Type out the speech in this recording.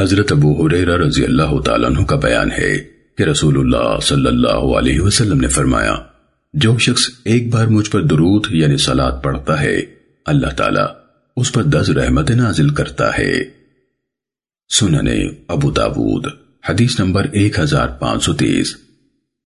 حضرت ابو حریرہ رضی اللہ تعالیٰ عنہ کا بیان ہے کہ رسول اللہ صلی اللہ علیہ وسلم نے فرمایا، جو شخص ایک بار مجھ پر درود یعنی سلاد پڑھتا ہے، اللہ تعالیٰ اس پر دس رحمت نازل کرتا ہے۔ سننے ابو داود، حدیث نمبر ایک ہزار پانچ سو تیس۔